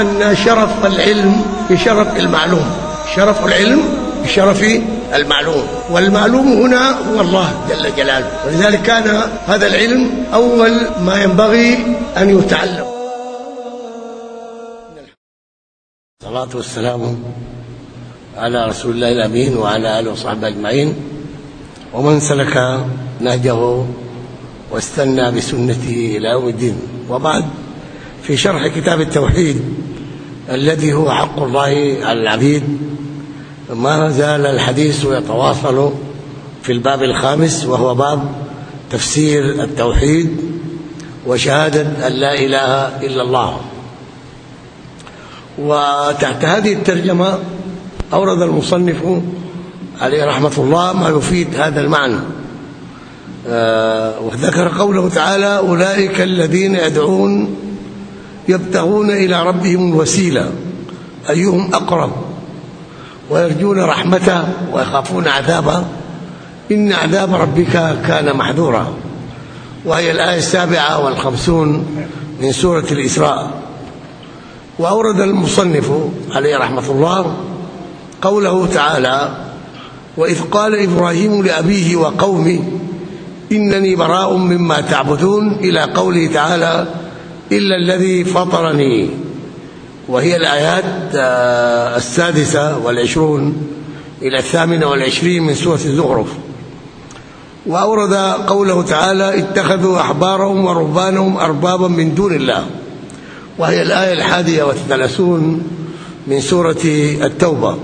أن شرف العلم بشرف المعلوم. شرف العلم بشرف المعلوم. والمعلوم هنا هو الله جل جلاله. ولذلك كان هذا العلم أول ما ينبغي أن يتعلم. الصلاة والسلام على رسول الله الأمين وعلى آله وصحبه أجمعين. ومن سلك نهجه واستنى بسنته إلى يوم الدين. وبعد في شرح كتاب التوحيد الذي هو حق الله على العبيد. ما زال الحديث يتواصل في الباب الخامس وهو باب تفسير التوحيد وشهادة أن لا إله إلا الله. وتحت هذه الترجمة أورد المصنف عليه رحمة الله ما يفيد هذا المعنى. آه، وذكر قوله تعالى أولئك الذين يدعون يبتغون إلى ربهم الوسيلة. أيهم أقرب؟ ويرجون رحمته ويخافون عذابه. إن عذاب ربك كان محذورا. وهي الآية السابعة والخمسون من سورة الإسراء. وأورد المصنف عليه رحمة الله قوله تعالى وإذ قال إبراهيم لأبيه وقومه إنني براء مما تعبدون إلى قوله تعالى إلا الذي فطرني. وهي الآيات آه، السادسة والعشرون إلى الثامنة والعشرين من سورة الزخرف. وأورد قوله تعالى اتخذوا أحبارهم ورهبانهم أربابا من دون الله. وهي الآية الحادية والثلاثون من سورة التوبة.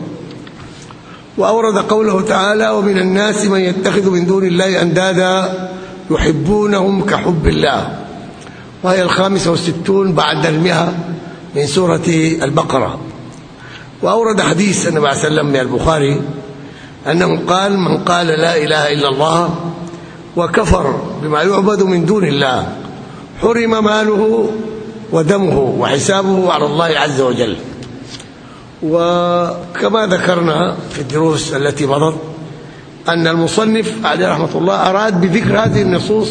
وأورد قوله تعالى ومن الناس من يتخذ من دون الله أندادا يحبونهم كحب الله. وهي الخامسة والستون بعد المئة من سورة البقرة. وأورد حديث النبي عليه وسلم من البخاري أنه قال من قال لا إله إلا الله وكفر بما يعبد من دون الله حرم ماله ودمه وحسابه على الله عز وجل. وكما ذكرنا في الدروس التي مضت أن المصنف عليه رحمة الله أراد بذكر هذه النصوص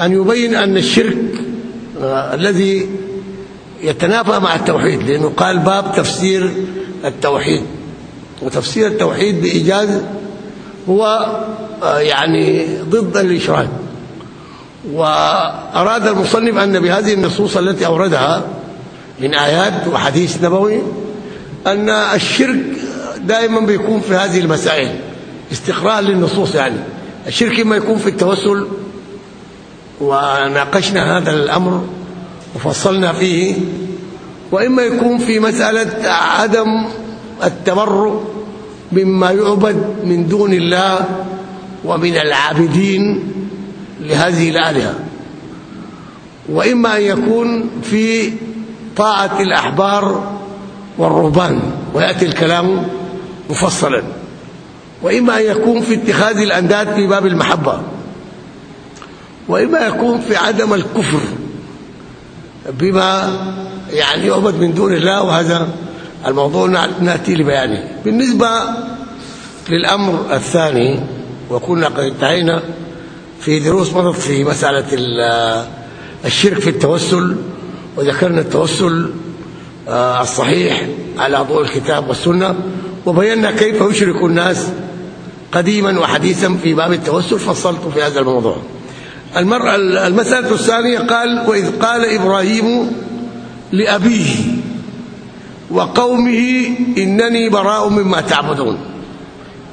أن يبين أن الشرك الذي يتنافى مع التوحيد لأنه قال باب تفسير التوحيد. وتفسير التوحيد بإيجاز هو آه، يعني ضد الإشراك. وأراد المصنف أن بهذه النصوص التي أوردها من آيات وحديث نبوي أن الشرك دائما بيكون في هذه المسائل استقراء للنصوص يعني. الشرك إما يكون في التوسل وناقشنا هذا الأمر وفصلنا فيه وإما يكون في مسألة عدم التبرؤ مما يعبد من دون الله ومن العابدين لهذه الآلهة وإما أن يكون في طاعة الأحبار والرهبان. ويأتي الكلام مفصلا. وإما أن يكون في اتخاذ الأنداد في باب المحبة. وإما يكون في عدم الكفر بما يعني يعبد من دون الله وهذا الموضوع نأتي لبيانه. بالنسبة للأمر الثاني وكنا قد انتهينا في دروس مضت في ال- الشرك في التوسل وذكرنا التوسل آه، الصحيح على ضوء الكتاب والسنة وبينا كيف يشرك الناس قديما وحديثا في باب التوسل فصلت في هذا الموضوع. المرأة المسألة الثانية قال وإذ قال إبراهيم لأبيه وقومه إنني براء مما تعبدون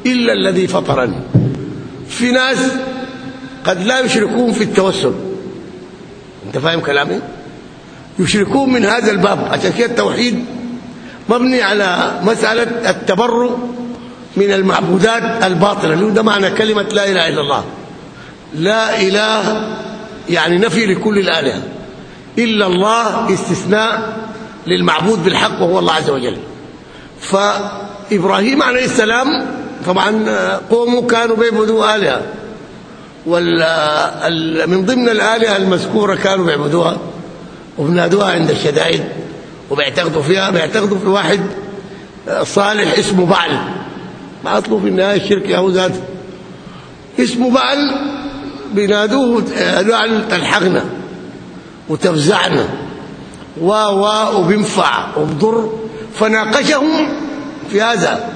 إلا الذي فطرني. في ناس قد لا يشركون في التوسل. أنت فاهم كلامي؟ يشركون من هذا الباب. عشان كده التوحيد مبني على مسألة التبرؤ من المعبودات الباطلة. اللي هو ده معنى كلمة لا إله إلا الله. لا إله يعني نفي لكل الآلهة. إلا الله استثناء للمعبود بالحق وهو الله عز وجل. فإبراهيم عليه السلام طبعا قومه كانوا بيعبدوا آلهة. من ضمن الآلهة المذكورة كانوا بيعبدوها وبنادوها عند الشدائد وبيعتقدوا فيها بيعتقدوا في واحد صالح اسمه بعل. ما أطلب في النهايه الشرك يا ذات اسمه بعل بينادوه بعل تلحقنا وتفزعنا. و و وبينفع وبضر. فناقشهم في هذا.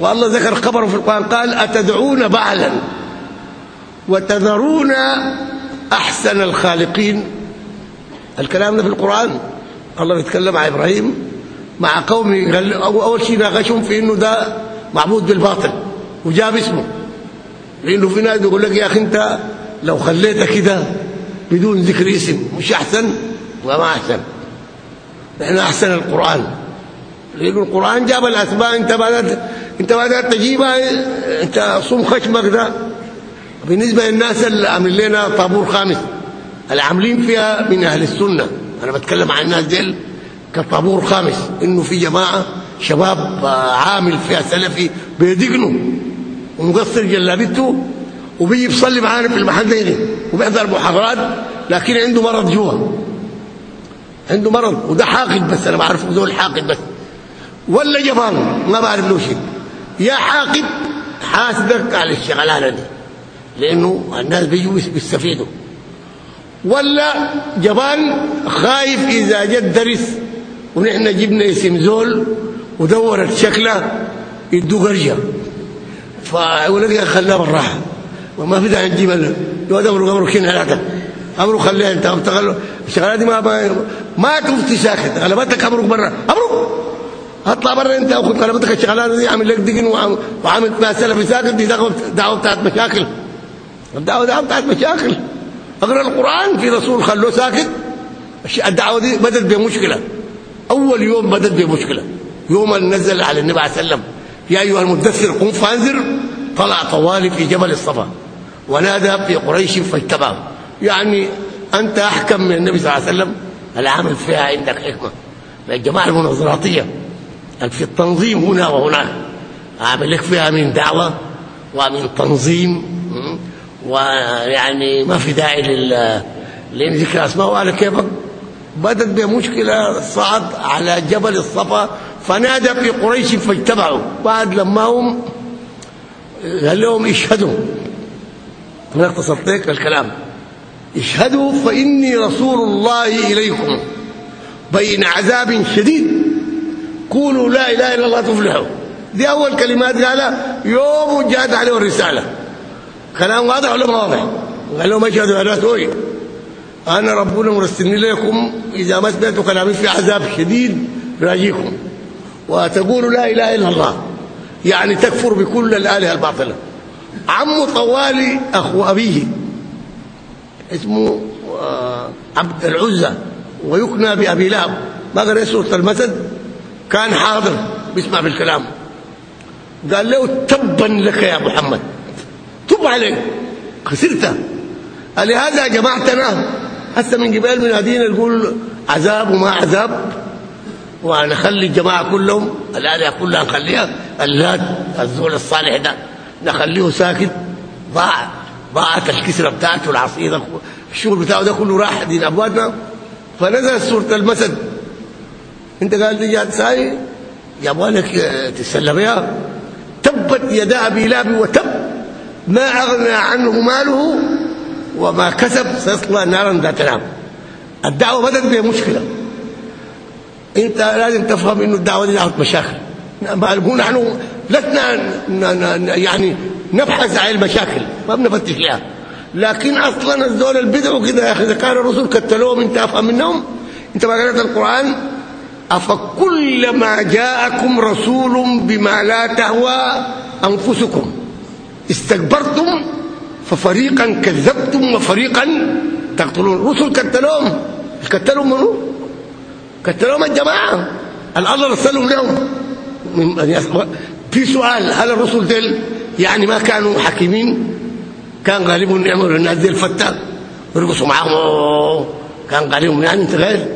والله ذكر خبره في القرآن قال أتدعون بعلا وتذرون أحسن الخالقين. الكلام ده في القرآن. الله بيتكلم عن إبراهيم مع قومه. قال أول شيء ناقشهم في إنه ده معبود بالباطل وجاب اسمه. لأنه في ناس بيقول لك يا أخي أنت لو خليتها كده بدون ذكر اسم مش أحسن؟ وما أحسن. إحنا أحسن القرآن. لأنه القرآن جاب الأسماء أنت بدات أنت بدأت تجيبها أنت صوم خشمك ده. بالنسبة للناس اللي عاملين لنا طابور خامس اللي عاملين فيها من أهل السنة. أنا بتكلم عن الناس ديل كطابور خامس إنه في جماعة شباب عامل فيها سلفي بيدقنوا. ومقصر جلابته وبيجي يصلي معانا في المحل ده وبيحضر محاضرات لكن عنده مرض جوا عنده مرض وده حاقد بس أنا بعرفه دول حاقد بس. ولا جبان ما بعرف له شيء. يا حاقد حاسدك على الشغلانة دي. لأنه الناس بيجوا بيستفيدوا. ولا جبان خايف إذا جت درس ونحن جبنا اسم زول ودورت شكله يدوا قريه فيقول لك خلاه بالراحة. وما في داعي نجيب الواد امره امره كين هلاك امره خليه أنت الشغلات دي ما ما, تفتي ساكت غلبتك أمرك برا. امره أطلع برا أنت وخذ غلبتك الشغلات دي عامل لك دقن وعامل ما سلفي ساكت دي دعوه بتاعت مشاكل. الدعوه دي بتاعت مشاكل. أقرأ القرآن في رسول خلوه ساكت الدعوة دي بدت بمشكلة. أول يوم بدت بمشكلة. يوم نزل على النبي عليه السلام. يا أيها المدثر قم فانذر. طلع طوالي في جبل الصفا. ونادى في قريش فاجتباه يعني أنت أحكم من النبي صلى الله عليه وسلم. العمل فيها عندك حكمة. الجماعة المناظراتيه في التنظيم هنا وهناك أعمل لك فيها من دعوة ومن تنظيم. ويعني ما في داعي لل لأن ذكر أسماء. على كيفك بدت بمشكلة صعد على جبل الصفا فنادى في قريش فاجتمعوا. بعد لما هم قال لهم اشهدوا. أنا اختصرت لك الكلام اشهدوا فإني رسول الله إليكم. بين عذاب شديد. قولوا لا إله إلا الله تفلحوا. دي أول كلمات قالها يوم جاءت عليه الرسالة. كلام واضح ولا واضح؟ قال لهم اشهدوا على توي أنا ربنا مرسلني لكم إذا ما سمعتوا كلامي في عذاب شديد راجيكم. وتقولوا لا إله إلا الله. يعني تكفر بكل الآلهة الباطلة. عم طوالي أخو أبيه. اسمه عبد العزى ويكنى بأبي لهب. ما قرأ سوره المسد كان حاضر. بيسمع بالكلام قال له تبا لك يا محمد. تب عليك خسرت لهذا جماعتنا. هسه من قبل من هدينا نقول عذاب وما عذاب. ونخلي الجماعة كلهم الالهه كلها نخليها اللات الزول الصالح ده نخليه ساكت ضاع ضاعت الكسره بتاعته العصيده الشغل بتاعه ده كله راح دين ابواتنا فنزل سوره المسد أنت قال دي جات ساي جابوا لك تسلم يا. تبت يدا أبي لهب وتب ما أغنى عنه ماله وما كسب سيصلى نارا ذات لهب. الدعوة بدت بمشكلة. انت لازم تفهم انه الدعوة دي دعوه مشاكل. نحن لسنا يعني نبحث عن المشاكل ما بنفتش فيها لكن أصلا الزول البدع كده يا أخي إذا كان الرسل كتلوهم أنت أفهم منهم؟ أنت ما قرأت القرآن؟ افكلما جاءكم رسول بما لا تهوى أنفسكم. استكبرتم ففريقا كذبتم وفريقا تقتلون. رسل كتلوهم كتلوهم منو؟ كتلوهم الجماعة الله رسلهم لهم في سؤال هل الرسل ديل؟ يعني ما كانوا حكيمين؟ كان غالبهم يعملوا الناس دي الفتة يرقصوا معاهم كان غالبهم يعني أنت غير.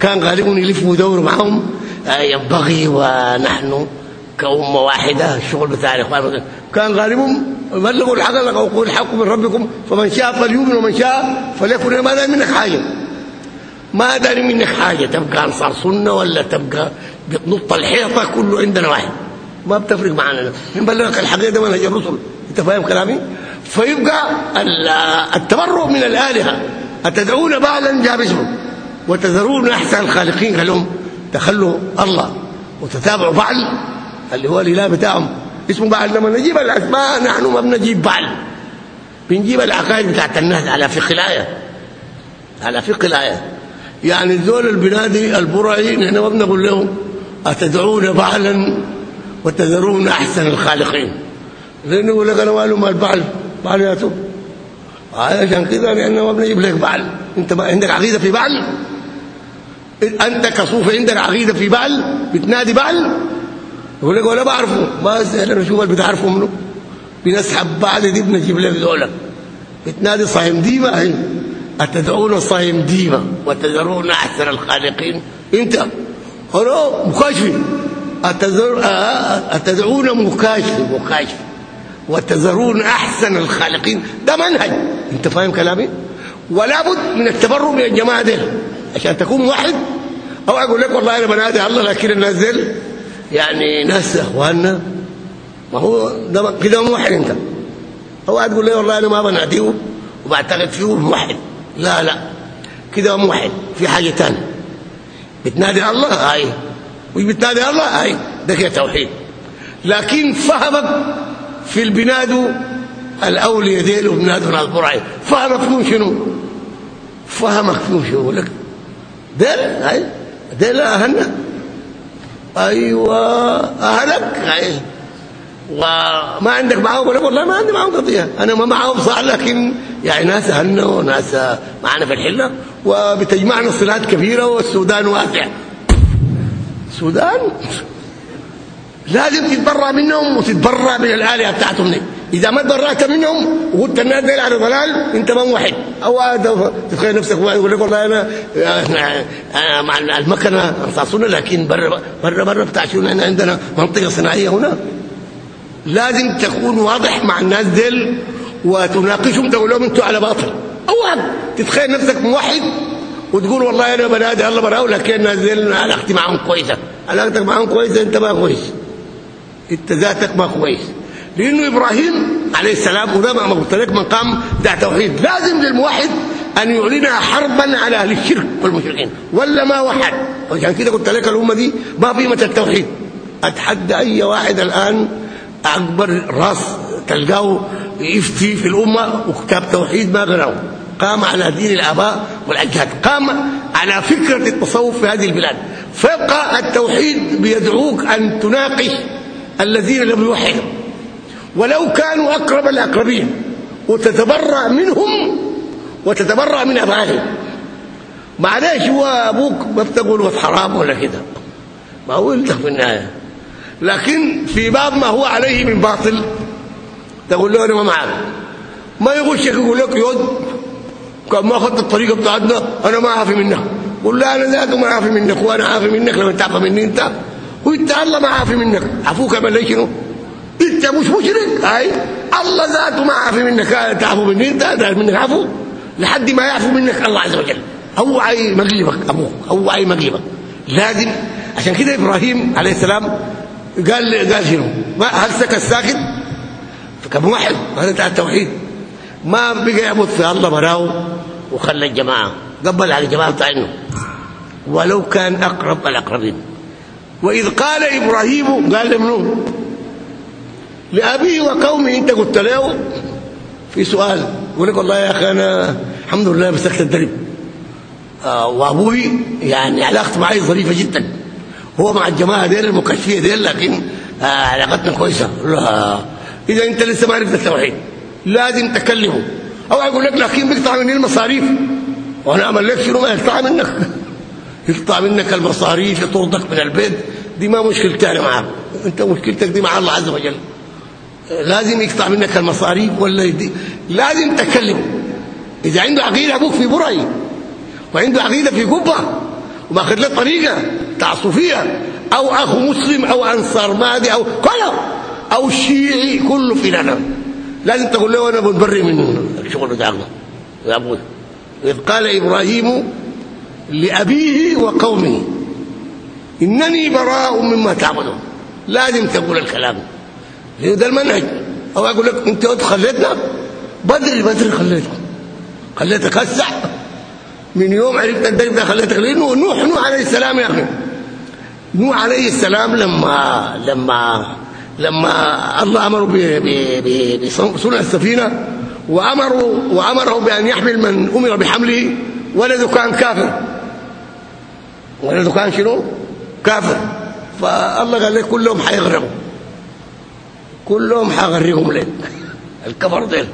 كان غالبهم يلفوا ويدوروا معهم آه، ينبغي ونحن كأمة واحدة الشغل بتاع الإخوان. كان غالبهم بلغوا الحق وقول الحق من ربكم فمن شاء فليؤمن ومن شاء فليكن ما دام منك حاجة ما دام منك حاجة تبقى أنصار سنة ولا تبقى بتنط الحيطة كله عندنا واحد. ما بتفرق معنا. من بلغك الحقيقة ده منهج الرسل. أنت فاهم كلامي؟ فيبقى التبرؤ من الآلهة. أتدعون بعلا اسمه وتذرون أحسن الخالقين قال لهم. تخلوا الله وتتابعوا بعل اللي هو الإله بتاعهم. اسمه بعل لما نجيب الأسماء نحن ما بنجيب بعل. بنجيب العقائد بتاعت الناس على فقه الآية. على فقه الآية. يعني الزول البنادي البرعي نحن ما بنقول لهم أتدعون بعلا وتذرون أحسن الخالقين؟ لأنه يقول لك أنا ماله مال بعل بعل يا تو. عشان كده لأن ما بنجيب لك بعل. أنت ما عندك عقيدة في بعل؟ أنت كصوفي عندك عقيدة في بعل؟ بتنادي بعل؟ يقول لك ولا بعرفه. ما إحنا نشوف اللي بتعرفه منه بنسحب بعد دي بنجيب لك دولة بتنادي صايم ديما هي. أتدعون صايم ديما وتذرون احسن الخالقين؟ أنت. هلو مكاشف. أتذر... أتدعون مكاشف. مكاشف. وتذرون أحسن الخالقين. ده منهج. أنت فاهم كلامي؟ ولا بد من التبرؤ من الجماعه دي عشان تكون واحد. أو أقول لك والله أنا بنادي الله لكن الناس دي يعني ناس إخواننا. ما هو ده كده موحد أنت. هو تقول لي والله أنا ما بناديه. وبعتقد فيه موحد لا لا. كده موحد في حاجة ثانية بتنادي الله؟ هاي. وبتنادي الله؟ هاي. ده كده توحيد. لكن فهمك في البنادو الاولياء ديل ناس برعي فهمك فيهم شنو؟ فهمك فيهم شنو؟ لك ديل؟ هاي. ديل أهلنا. أيوه أهلك. هاي. وما عندك معاهم ولا والله ما عندي معاهم قضية. أنا ما معاهم صح لكن يعني ناس أهلنا وناس معنا في الحلة وبتجمعنا صلات كبيرة والسودان واسع. السودان لازم تتبرع منهم وتتبرع من الالهه بتاعتهم دي. إذا ما تبرعت منهم وقلت الناس دي على ضلال أنت ما موحد. أو تتخيل نفسك واحد يقول لك والله أنا أنا مع المكنة انصاصنا لكن بره بره بره بتاع شنو إحنا عندنا منطقة صناعية هنا. لازم تكون واضح مع الناس ديل وتناقشهم تقول لهم أنتوا على باطل. اوعى تتخيل نفسك موحد وتقول والله أنا بنادي الله براو لكن الناس ديل علاقتي معهم كويسة. علاقتك معهم كويسة أنت ما كويس. أنت ذاتك ما كويس. لأنه إبراهيم عليه السلام وده ما قلت لك مقام بتاع توحيد. لازم للموحد أن يعلن حربا على أهل الشرك والمشركين. ولا ما وحد. وعشان كده قلت لك الأمة دي ما قيمه التوحيد. أتحدى أي واحد الآن أكبر راس تلقاه يفتي في الأمة وكتاب توحيد ما غناه قام على دين الآباء والأجداد. قام على فكرة التصوف في هذه البلاد. فيبقى التوحيد بيدعوك أن تناقش الذين لم يوحدوا ولو كانوا أقرب الأقربين وتتبرأ منهم وتتبرأ من افعالهم معلش هو أبوك ما بتقول حرام ولا كده؟ ما هو انت في النهايه لكن في باب ما هو عليه من باطل. تقول له أنا ما معك. ما يغشك يقول لك يود كان ما أخذت الطريقة بتاعتنا أنا ما عافي منك. قول لا أنا ذاك ما عافي منك وأنا عافي منك لما تعفى مني أنت. وانت الله ما عافي منك. عفوك من شنو؟ أنت مش مشرك. هاي الله ذاته ما عافي منك. تعفو مني أنت ده منك عفو. لحد ما يعفو منك الله عز وجل. هو عاي مغلبك أبوك. هو عاي مغلبك لازم عشان كده إبراهيم عليه السلام قال قال شنو؟ ما هل سكت ساكت؟ كموحد هذا بتاع التوحيد. ما بقى يعبد في الله براو. وخلى الجماعة. قبل على الجماعة بتاعنا ولو كان أقرب الأقربين. وإذ قال إبراهيم قال لمنو لابيه وقومه. أنت قلت له في سؤال. يقول لك والله يا أخي أنا الحمد لله مسكت الدرب. آه وأبوي يعني علاقته معي ظريفة جدا. هو مع الجماعة ديل المكشفية ديل لكن آه علاقتنا كويسة. لا. إذا أنت لسه ما عرفت التوحيد. لازم تكلمه. أو أقول لك لكن بيقطع مني المصاريف. وأنا أعمل لك شنو؟ ما يقطع منك. يقطع منك المصاريف يطردك من البيت. دي ما مشكلتي أنا معك. أنت مشكلتك دي مع الله عز وجل. لازم يقطع منك المصاريف ولا يدي. لازم تكلمه. إذا عنده عقيدة أبوك في برعي. وعنده عقيدة في قبة. وماخذ له طريقة. تعصفية أو اخو مسلم أو أنصار مادي أو كله أو شيعي كله في لنا لازم تقول له أنا بنبرئ من الشغل بتاعنا يا أبوي. إذ قال إبراهيم لأبيه وقومه إنني براء مما تعبدون. لازم تقول الكلام. ده المنهج؟ أو أقول لك أنت خليتنا؟ بدري بدري خليتكم. خليتك هسه. من يوم عرفت الدرب ده خليتك. لأنه نوح نوح عليه السلام يا أخي. نوح عليه السلام لما لما لما الله أمره بصنع السفينة وأمره وأمره بأن يحمل من أمر بحمله ولده كان كافر. ولده كان شنو؟ كافر. فالله قال لك كلهم حيغرقوا. كلهم حغرقهم لك. الكفر ده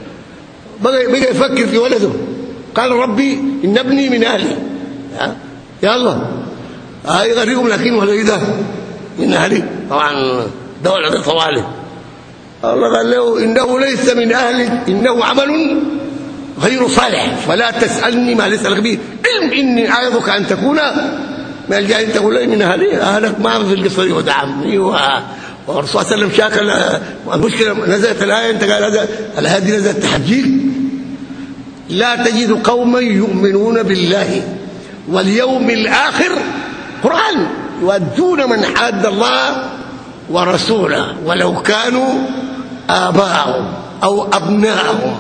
بقى بقى يفكر في ولده. قال ربي إن ابني من أهلي. يلا هاي غريهم لكن ولا ده من أهلي طبعا دولة طوالي الله قال له إنه ليس من اهلك إنه عمل غير صالح. فلا تسألني ما ليس لك به. علم إني أعظك أن تكون ما الجاي تقول لي من أهلي؟ أهلك ما في القصة دي. ودعمني والرسول صلى الله عليه وسلم شاكل المشكلة نزلت الآية. أنت قال هذا الآية دي نزلت تحجيج لا تجد قوما يؤمنون بالله واليوم الآخر قران يؤدون من حاد الله ورسوله ولو كانوا اباءهم أو ابناءهم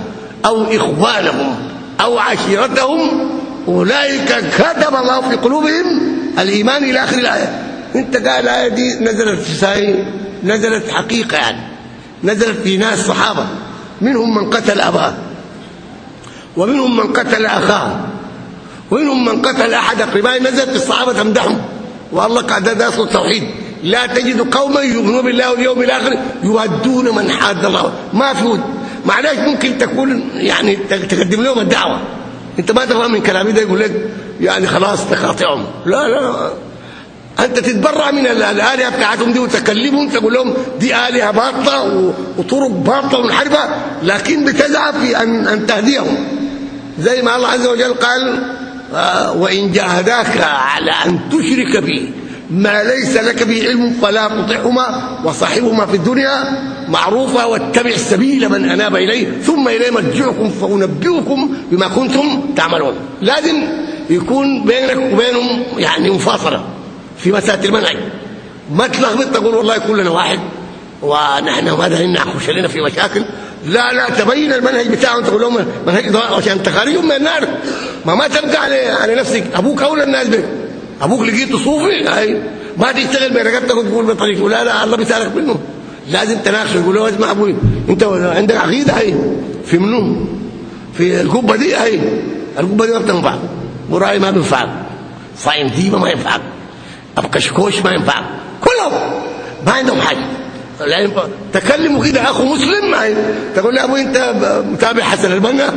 أو إخوانهم أو عشيرتهم. أولئك كتب الله في قلوبهم الإيمان إلى آخر الآية. أنت قال الآية دي نزلت في ساي نزلت حقيقة يعني. نزلت في ناس صحابة. منهم من قتل أباه ومنهم من قتل أخاه. ومنهم من قتل أحد اقربائه نزلت الصحابة تمدحهم والله قاعد ده أصل التوحيد لا تجد قوما يؤمنون بالله واليوم الآخر يودون من حاد الله. ما في ود. معلش ممكن تكون يعني تقدم لهم الدعوة. أنت ما تفهم من كلامي ده يقول لك يعني خلاص تقاطعهم. لا لا أنت تتبرع من الآلهة بتاعتهم دي وتكلمهم تقول لهم دي آلهة باطلة وطرق باطلة ومنحرفة لكن بتزعى في ان أن تهديهم. زي ما الله عز وجل قال وإن جاهداك على أن تشرك بي. ما ليس لك به علم فلا تطعهما وصاحبهما في الدنيا معروفه واتبع السبيل من أناب إليه ثم الي مرجعكم فأنبئكم بما كنتم تعملون. لازم يكون بينك وبينهم يعني مفاصلة في مسألة المنهج. ما تلخبط تقول والله كلنا واحد ونحن ما دهنا نخش لنا في مشاكل. لا لا تبين المنهج بتاعهم تقول لهم منهج عشان تخرجهم من النار ما ما تبقى على على نفسك. أبوك أولى الناس بك. أبوك لقيته صوفي هاي ما تشتغل برقبتك وتقول بطريقه لا لا الله بيسالك منه. لازم تناقشه. يقول له اسمع أبوي أنت عندك عقيدة هاي في منو؟ في القبة دي هاي القبة دي ما بتنفع. مراعي ما بينفعك صايم ديبه ما ينفعك ابكشكوش ما ينفعك كلهم. ما عندهم حاجة. ينفع تكلموا كده أخو مسلم معي. تقول له أبوي أنت متابع حسن البنا؟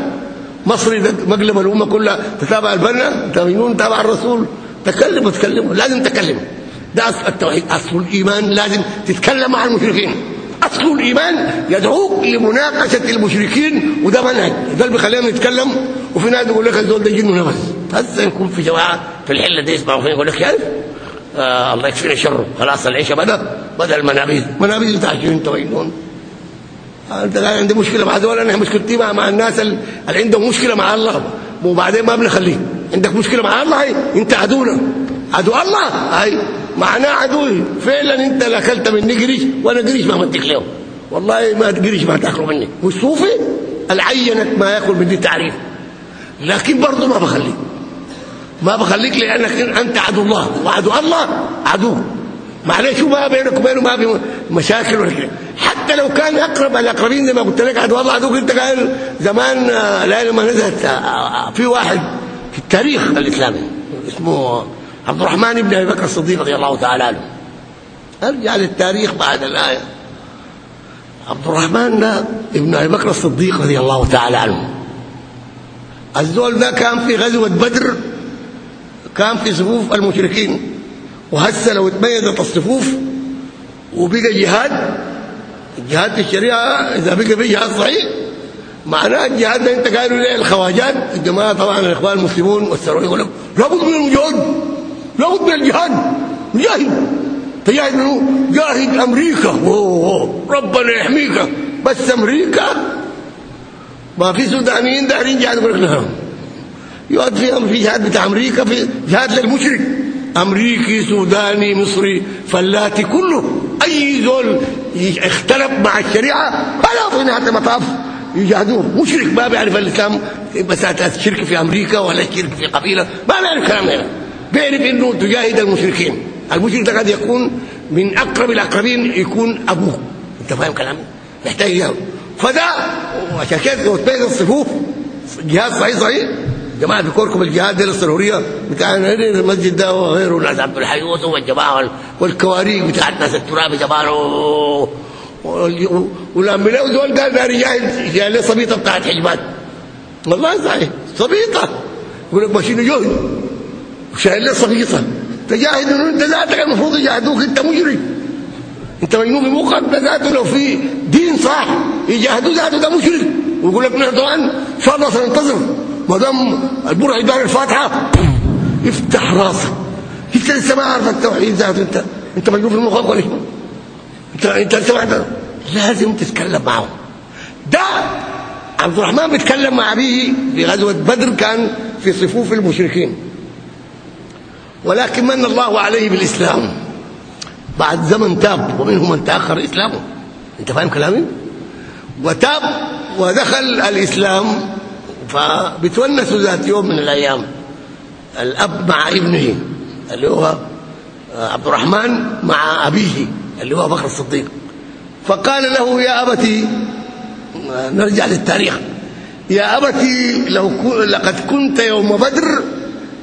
مصري مقلب الأمة كلها تتابع البنا؟ انت مجنون تابع الرسول. تكلموا تكلموا لازم تكلموا. ده أصل التوحيد أصل الإيمان لازم تتكلم مع المشركين. أصل الإيمان يدعوك لمناقشة المشركين وده منهج. ده اللي بيخلينا نتكلم وفي ناس يقول لك الزول ده جن ونفس هسه يكون في جماعة في الحلة دي يسمعوا فين يقول لك يعرف آه الله يكفينا شره. خلاص العيشه بدا بدا المنابيذ. منابيذ بتاع أنت وينون أنت قاعد عندي مشكلة مع دول أنا مشكلتي مع, الناس اللي عندهم مشكلة مع الله. وبعدين ما بنخليه. عندك مشكلة مع الله؟ هي أنت عدونا. عدو الله؟ هاي. معناه عدوي فعلا أنت لا أكلت مني قريش وأنا قريش ما بديك له والله ما قريش ما تاكله مني. والصوفي العينك ما يأكل مني تعريف. لكن برضه ما بخليك ما بخليك لأنك أنت عدو الله. وعدو الله عدو. معلش ما بينك وبينه ما في مشاكل ولا حتى لو كان أقرب الأقربين زي ما قلت لك عدو الله عدوك أنت قال زمان لا لما نزلت في واحد في التاريخ الإسلامي اسمه عبد الرحمن بن أبي بكر الصديق رضي الله تعالى عنه. أرجع للتاريخ بعد الآية. عبد الرحمن ده ابن أبي بكر الصديق رضي الله تعالى عنه. الزول ده كان في غزوة بدر. كان في صفوف المشركين. وهسه لو اتميزت الصفوف وبقى جهاد الجهاد في الشريعة إذا بقى في جهاد صحيح معناه الجهاد ده انت قالوا ليه الخواجات. الجماعة طبعا الإخوان المسلمون والثروة يقول لك لابد من المجهود لابد من الجهاد. جاهد تجاهد منه جاهد أمريكا. أوه. ربنا يحميك. بس أمريكا؟ ما في سودانيين دايرين جهاد يقول لك لا يقعد في في جهاد بتاع أمريكا في جهاد للمشرك. أمريكي سوداني مصري فلاتي كله. أي زول اختلف مع الشريعة هلا في نهاية المطاف يجاهدوه. مشرك ما بيعرف الإسلام بس الشرك في أمريكا ولا الشرك في قبيلة ما بيعرف الكلام ده بيعرف إنه تجاهد المشركين. المشرك ده قد يكون من أقرب الأقربين يكون أبوه. أنت فاهم كلامي؟ محتاج يجاهد فده عشان كده الصفوف جهاد صحيح صحيح. جماعة بيكوركم الجهاد دي السروريه بتاع المسجد ده وغيره ناس عبد الحي يوسف والجماعة والكواريك بتاعت ناس التراب جماعة ولما لقوا دول قال داري جاهل جاهل صبيطة بتاعت حجبات والله صحيح صبيطة. يقول لك ماشيين جهد وشايل له صبيطة. تجاهد أنت ذاتك المفروض يجاهدوك أنت مجرم. أنت مجنون في مخك ده ذاته لو في دين صح يجاهدوا ذاته ده مشرك. ويقول لك نحن طبعا الله سننتظر. ما دام البرع يدار الفاتحة. افتح راسك. انت لسه ما عارف التوحيد ذاته انت؟ انت مجنون في مخك ولا انت انت سمعت لازم تتكلم معه. ده عبد الرحمن بيتكلم مع أبيه في غزوة بدر كان في صفوف المشركين. ولكن من الله عليه بالإسلام. بعد زمن تاب ومنهم من تأخر إسلامه. انت فاهم كلامي؟ وتاب ودخل الإسلام. فبتونسوا ذات يوم من الأيام. الأب مع ابنه اللي هو عبد الرحمن مع أبيه اللي هو بكر الصديق. فقال له يا أبتي نرجع للتاريخ. يا أبتي لو لقد كنت يوم بدر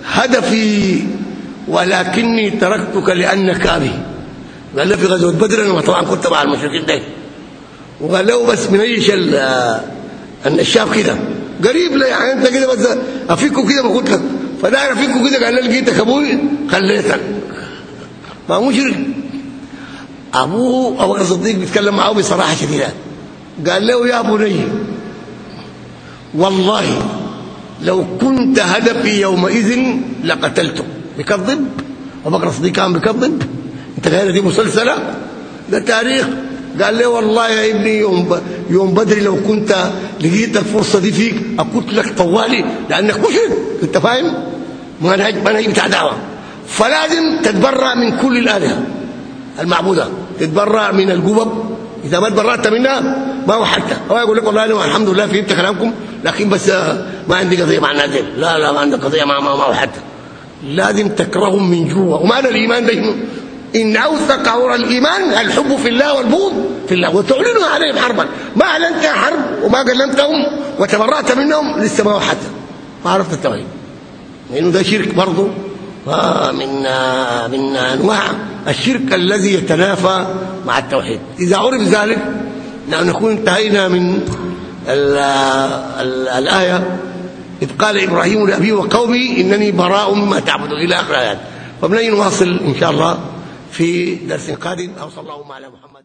هدفي ولكني تركتك لأنك أبي. قال له في غزوة بدر أنا طبعا كنت مع المشركين ده وقال له بس من إيش النشاف كده. قريب له يعني انت كده بس افيكوا كده قلت لك. فداير افيكوا كده قال له لقيتك أبوي خليتك ما مشرك ابوه ابو الصديق بيتكلم معه بصراحة شديدة. قال له يا بني والله لو كنت هدفي يومئذ لقتلتك بكذب؟ ابو بكر الصديق كان بكذب؟ انت غير دي مسلسلة؟ ده تاريخ. قال له والله يا ابني يوم يوم بدري لو كنت لقيت الفرصة دي فيك اقتلك طوالي لأنك مشرك أنت فاهم؟ منهج منهج بتاع دعوة. فلازم تتبرع من كل الآلهة المعبودة. تتبرع من القبب. إذا ما تبرعت منها ما هو حتى. هو يقول لك والله الحمد لله فهمت كلامكم لكن بس ما عندي قضية مع الناس لا لا ما عندك قضية مع ما هو حتى. لازم تكرههم من جوا ومعنى الإيمان ده إن أوثق عور الإيمان الحب في الله والبغض في الله. وتعلن عليهم حربا. ما أعلنت حرب وما كلمتهم وتبرأت منهم لسه ما حتى ما عرفت التوحيد لأنه ده شرك برضه. من من أنواع الشرك الذي يتنافى مع التوحيد. إذا عرف ذلك نكون انتهينا من ال ال الآية. إذ قال إبراهيم لأبيه وقومه إنني براء مما تعبدون إلى اخر الآيات. فبنين نواصل إن شاء الله. في درس قادم. أو صلى الله على محمد.